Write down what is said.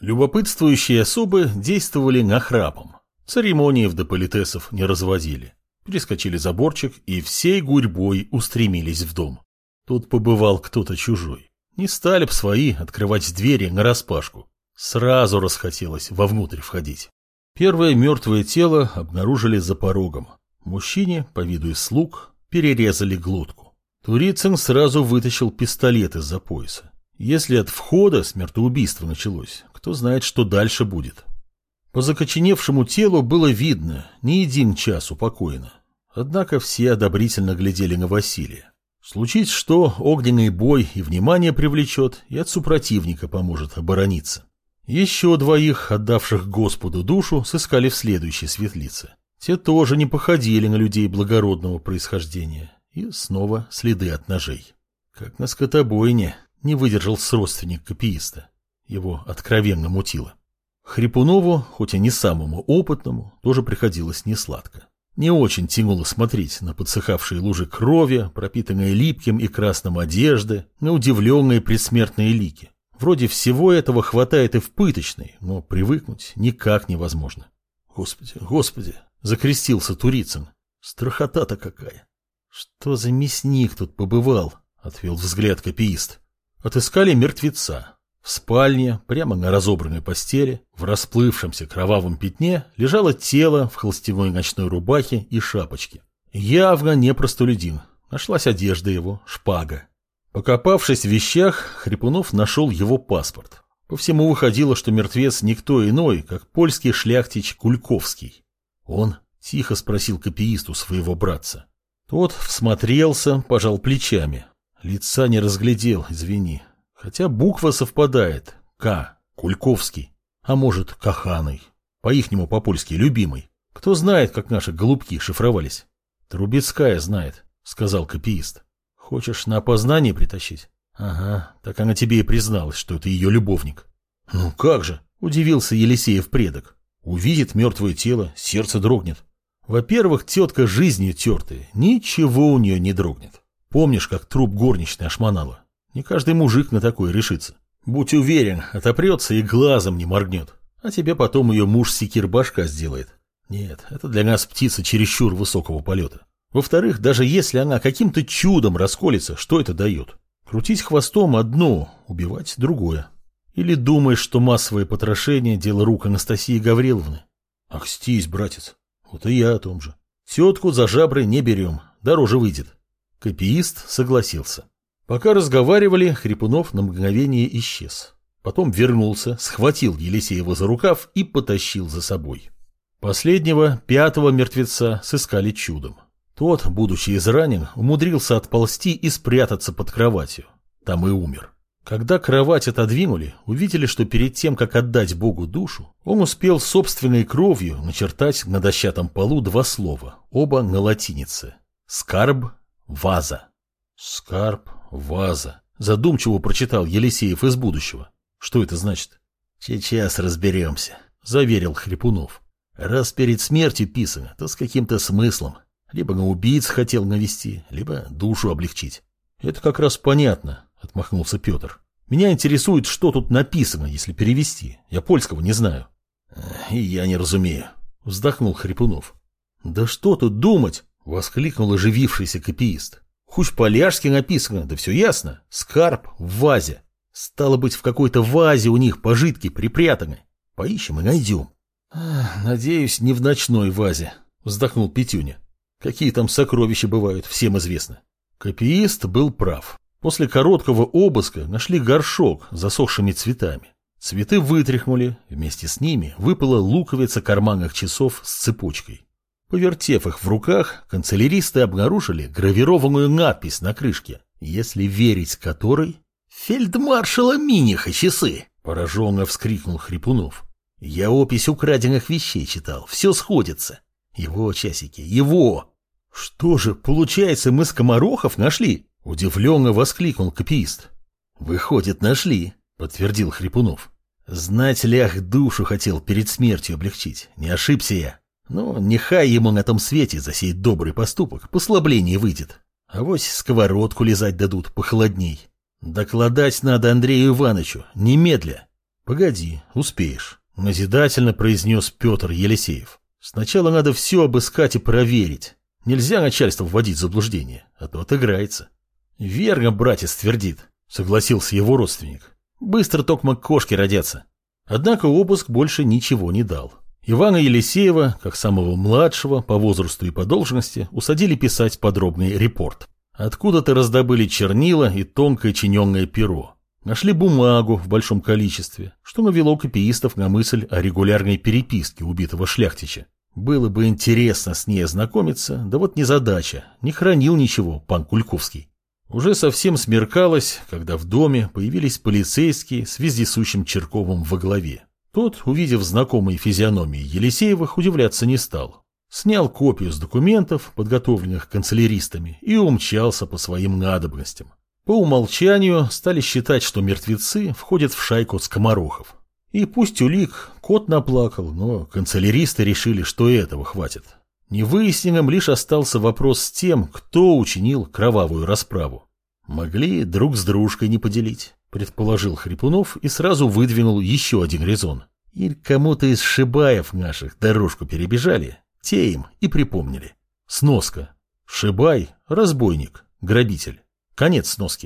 Любопытствующие особы действовали нахрапом. Церемонии в дополитесов не разводили. Перескочили заборчик и всей гурьбой устремились в дом. Тут побывал кто-то чужой. Не стали б свои открывать двери нараспашку. Сразу расхотелось вовнутрь входить. Первое мертвое тело обнаружили за порогом. Мужчине, по виду из слуг, перерезали глотку. Турицын сразу вытащил пистолет из-за пояса. Если от входа смертоубийство началось, кто знает, что дальше будет. По закоченевшему телу было видно, не един час упокоено. Однако все одобрительно глядели на Василия. Случись что, огненный бой и внимание привлечет, и от супротивника поможет оборониться. Еще двоих, отдавших Господу душу, сыскали в следующей светлице. Те тоже не походили на людей благородного происхождения. И снова следы от ножей. Как на скотобойне не выдержал сродственник копииста. Его откровенно мутило. Хрипунову, хоть и не самому опытному, тоже приходилось несладко. Не очень тянуло смотреть на подсыхавшие лужи крови, пропитанные липким и красным одежды, на удивленные предсмертные лики. Вроде всего этого хватает и в пыточной, но привыкнуть никак невозможно. Господи, господи, закрестился Турицын. Страхота-то какая. Что за мясник тут побывал? Отвел взгляд копиист. Отыскали мертвеца. В спальне, прямо на разобранной постели, в расплывшемся кровавом пятне, лежало тело в холстяной ночной рубахе и шапочке. Явно не простолюдин. Нашлась одежда его, шпага. Покопавшись в вещах, Хрипунов нашел его паспорт. По всему выходило, что мертвец никто иной, как польский шляхтич Кульковский. Он тихо спросил копиисту своего братца. Тот всмотрелся, пожал плечами. Лица не разглядел, извини. Хотя буква совпадает. К. Кульковский. А может, Каханый. По-ихнему по-польски любимый. Кто знает, как наши голубки шифровались? Трубецкая знает, сказал копиист. Хочешь на опознание притащить? Ага, так она тебе и призналась, что это ее любовник. Ну как же, удивился Елисеев предок. Увидит мертвое тело, сердце дрогнет. Во-первых, тетка жизнью тертая, ничего у нее не дрогнет. Помнишь, как труп горничной ошмонала? Не каждый мужик на такое решится. Будь уверен, отопрется и глазом не моргнет. А тебе потом ее муж секир башка сделает. Нет, это для нас птица чересчур высокого полета. Во-вторых, даже если она каким-то чудом расколется, что это дает? Крутить хвостом одно, убивать другое. Или думаешь, что массовое потрошение – дело рук Анастасии Гавриловны? Ах, стись, братец. Вот и я о том же. Тетку за жабры не берем, дороже выйдет. Копиист согласился. Пока разговаривали, Хрипунов на мгновение исчез. Потом вернулся, схватил Елисеева за рукав и потащил за собой. Последнего, пятого мертвеца, сыскали чудом. Тот, будучи изранен, умудрился отползти и спрятаться под кроватью. Там и умер. Когда кровать отодвинули, увидели, что перед тем, как отдать Богу душу, он успел собственной кровью начертать на дощатом полу два слова, оба на латинице. «Скарб, ваза». «Скарб, ваза», — задумчиво прочитал Елисеев из будущего. «Что это значит?» «Сейчас разберемся», — заверил Хрипунов. «Раз перед смертью писано, то с каким-то смыслом. Либо на убийц хотел навести, либо душу облегчить. Это как раз понятно, отмахнулся Петр. Меня интересует, что тут написано, если перевести. Я польского не знаю. И я не разумею, вздохнул Хрипунов. Да что тут думать? Воскликнул оживившийся копиист. Хоть по-ляжски написано, да все ясно. Скарб в вазе. Стало быть, в какой-то вазе у них пожитки припрятаны. Поищем и найдем. Надеюсь, не в ночной вазе, вздохнул Петюня. Какие там сокровища бывают, всем известно. Копиист был прав. После короткого обыска нашли горшок с засохшими цветами. Цветы вытряхнули, вместе с ними выпала луковица карманных часов с цепочкой. Повертев их в руках, канцеляристы обнаружили гравированную надпись на крышке, если верить которой «Фельдмаршала Миниха часы!» – пораженно вскрикнул Хрипунов. «Я опись украденных вещей читал, все сходится. Его часики, его!» «Что же, получается, мы скоморохов нашли?» – удивленно воскликнул копиист. «Выходит, нашли», – подтвердил Хрипунов. «Знать лях душу хотел перед смертью облегчить. Не ошибся я. Но нехай ему на том свете за сей добрый поступок послабление выйдет. А вось сковородку лизать дадут похолодней. Докладать надо Андрею Ивановичу, немедля». Погоди, успеешь, назидательно произнес Петр Елисеев. Сначала надо все обыскать и проверить. Нельзя начальство вводить в заблуждение, а то отыграется. Верно, братец твердит, согласился его родственник. Быстро токмо кошки родятся. Однако обыск больше ничего не дал. Ивана Елисеева, как самого младшего по возрасту и по должности, усадили писать подробный репорт. Откуда-то раздобыли чернила и тонкое чиненное перо. Нашли бумагу в большом количестве, что навело копиистов на мысль о регулярной переписке убитого шляхтича. Было бы интересно с ней ознакомиться, да вот не задача, не хранил ничего пан Кульковский. Уже совсем смеркалось, когда в доме появились полицейские с вездесущим Черковым во главе. Тот, увидев знакомые физиономии Елисеевых, удивляться не стал. Снял копию с документов, подготовленных канцеляристами, и умчался по своим надобностям. По умолчанию стали считать, что мертвецы входят в шайку скоморохов. И пусть улик кот наплакал, но канцеляристы решили, что этого хватит. Невыясненным лишь остался вопрос с тем, кто учинил кровавую расправу. Могли друг с дружкой не поделить предположил Хрипунов и сразу выдвинул еще один резон. Или кому-то из шибаев наших дорожку перебежали, те им и припомнили. Сноска. Шибай – разбойник, грабитель. Конец сноски.